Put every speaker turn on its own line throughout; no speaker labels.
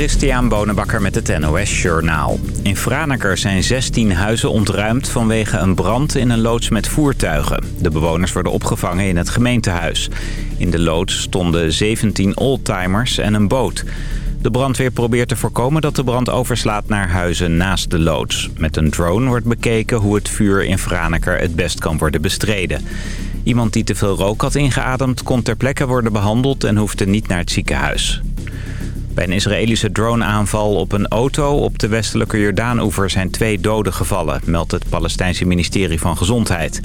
Christian Bonenbakker met het NOS Journaal. In Franeker zijn 16 huizen ontruimd vanwege een brand in een loods met voertuigen. De bewoners worden opgevangen in het gemeentehuis. In de loods stonden 17 oldtimers en een boot. De brandweer probeert te voorkomen dat de brand overslaat naar huizen naast de loods. Met een drone wordt bekeken hoe het vuur in Franeker het best kan worden bestreden. Iemand die te veel rook had ingeademd kon ter plekke worden behandeld en hoefde niet naar het ziekenhuis. Bij een Israëlische droneaanval op een auto op de westelijke Jordaan-oever zijn twee doden gevallen, meldt het Palestijnse ministerie van Gezondheid.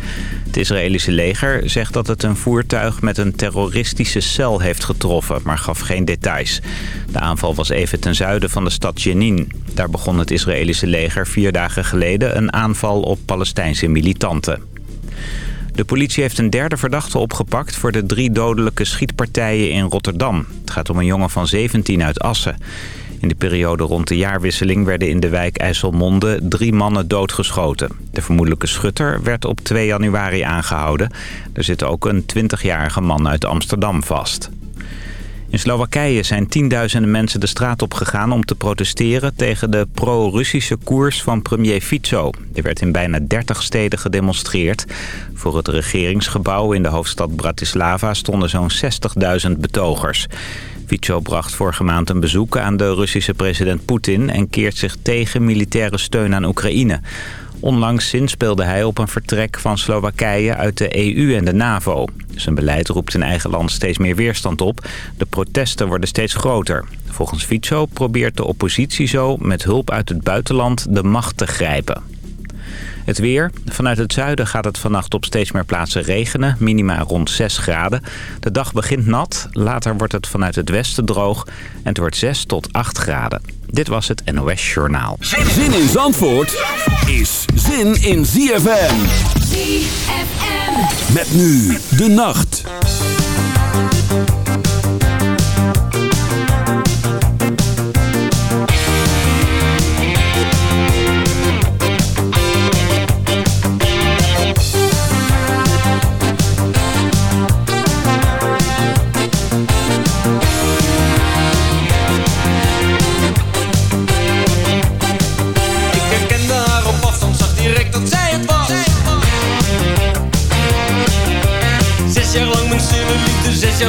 Het Israëlische leger zegt dat het een voertuig met een terroristische cel heeft getroffen, maar gaf geen details. De aanval was even ten zuiden van de stad Jenin. Daar begon het Israëlische leger vier dagen geleden een aanval op Palestijnse militanten. De politie heeft een derde verdachte opgepakt voor de drie dodelijke schietpartijen in Rotterdam. Het gaat om een jongen van 17 uit Assen. In de periode rond de jaarwisseling werden in de wijk IJsselmonde drie mannen doodgeschoten. De vermoedelijke schutter werd op 2 januari aangehouden. Er zit ook een 20-jarige man uit Amsterdam vast. In Slowakije zijn tienduizenden mensen de straat op gegaan om te protesteren tegen de pro-Russische koers van premier Fico. Er werd in bijna 30 steden gedemonstreerd. Voor het regeringsgebouw in de hoofdstad Bratislava stonden zo'n 60.000 betogers. Fico bracht vorige maand een bezoek aan de Russische president Poetin... en keert zich tegen militaire steun aan Oekraïne. Onlangs zinspeelde hij op een vertrek van Slowakije uit de EU en de NAVO. Zijn beleid roept in eigen land steeds meer weerstand op. De protesten worden steeds groter. Volgens Fico probeert de oppositie zo met hulp uit het buitenland de macht te grijpen. Het weer. Vanuit het zuiden gaat het vannacht op steeds meer plaatsen regenen. Minima rond 6 graden. De dag begint nat. Later wordt het vanuit het westen droog. En het wordt 6 tot 8 graden. Dit was het NOS Journaal.
Zin in Zandvoort is zin in ZFM.
ZFM.
Met nu de nacht.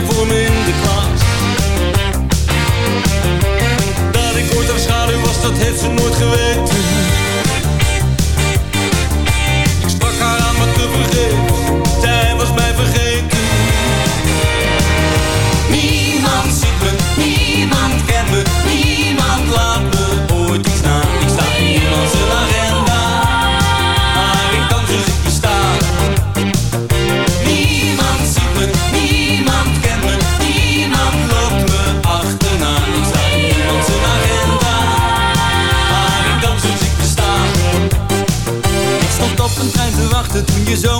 Voor me in de klas. Dat ik ooit haar schaduw was, dat heeft ze nooit geweten. Ik sprak haar aan, maar te vergeefs,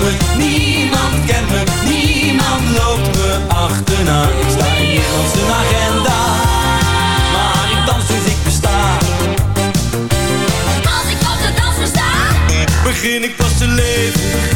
me, niemand kent me, niemand loopt me achterna. Ik sta in niemand zijn agenda, maar ik dans dus ik besta.
Als ik op de dans sta,
Begin ik pas te leven,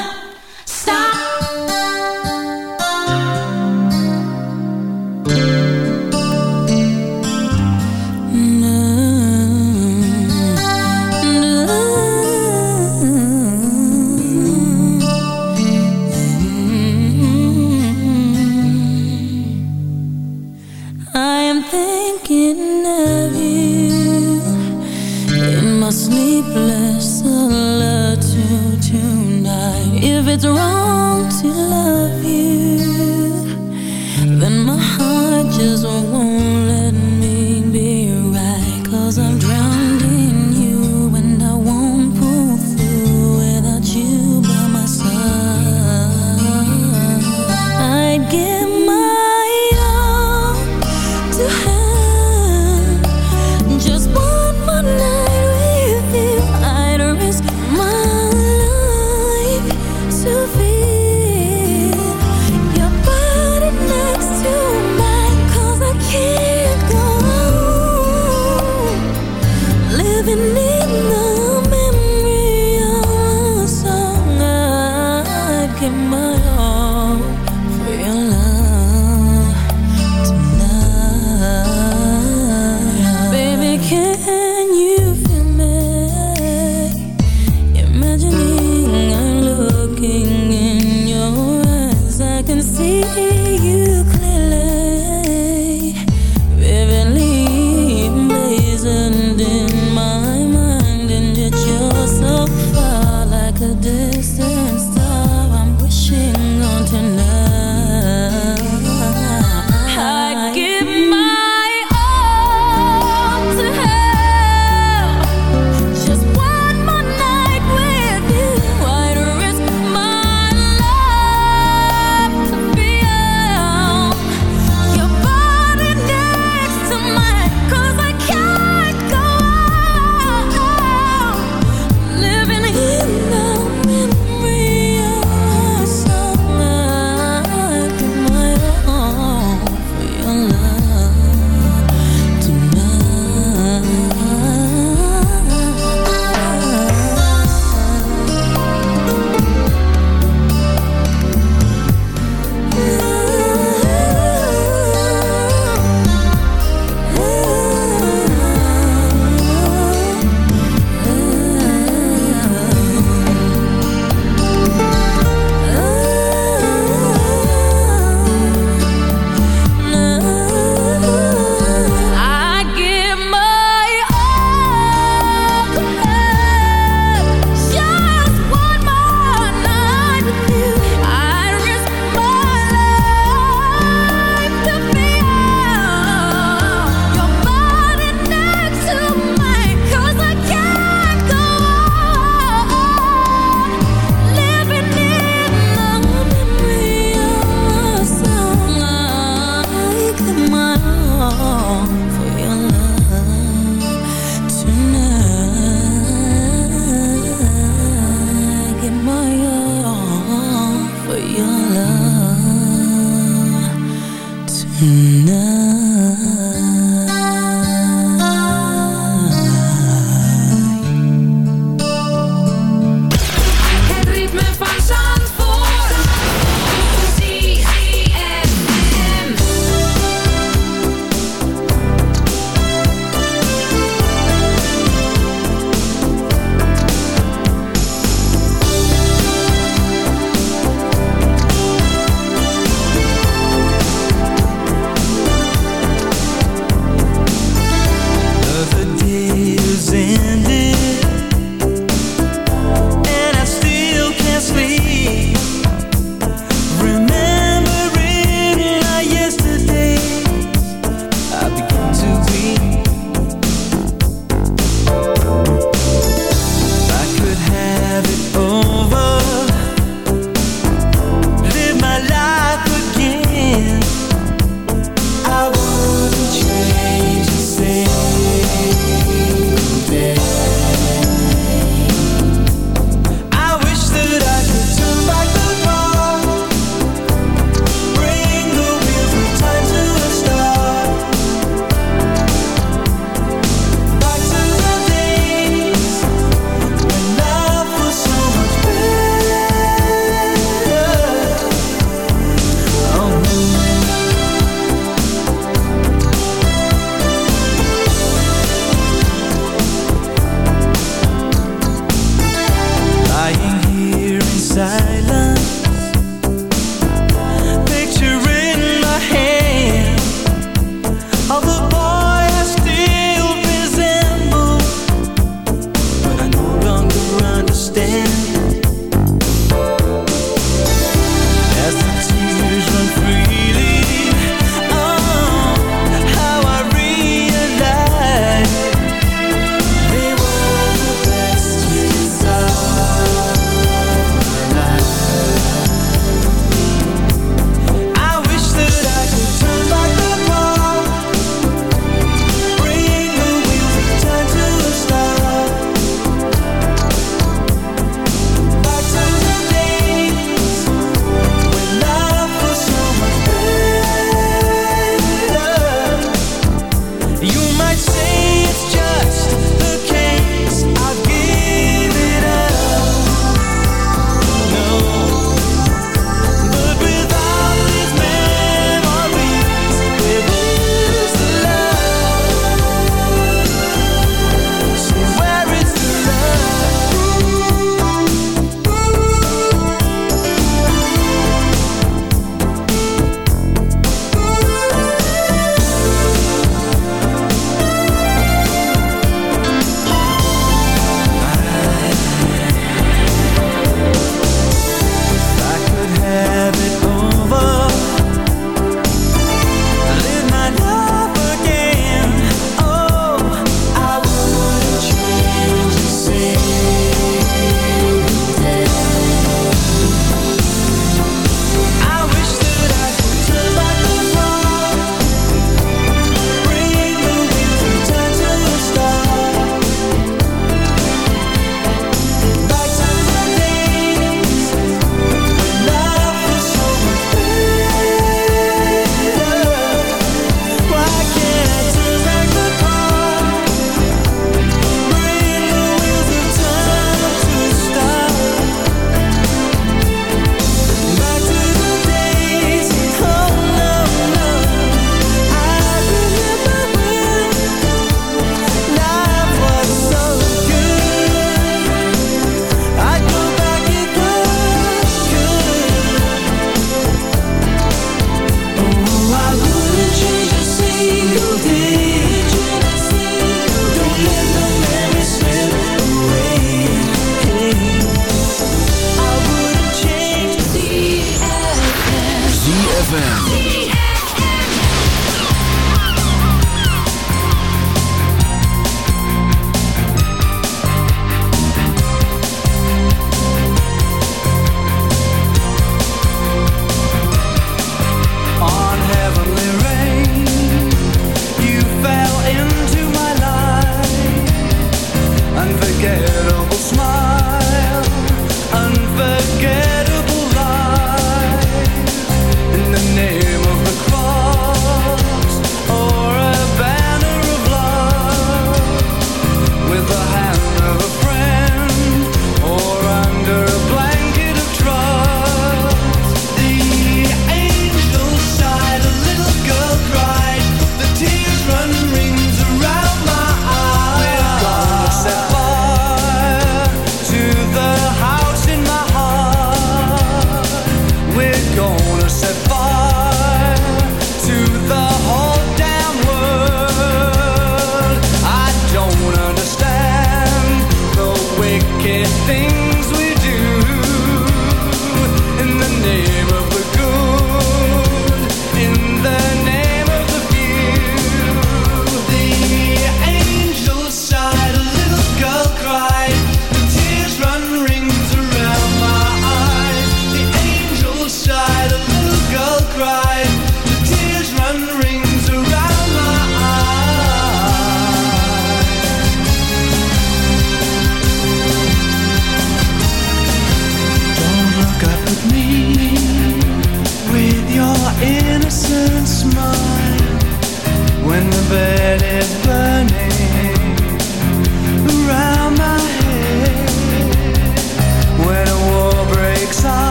it's wrong to love.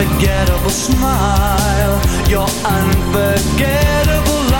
unforgettable smile, your unforgettable
life.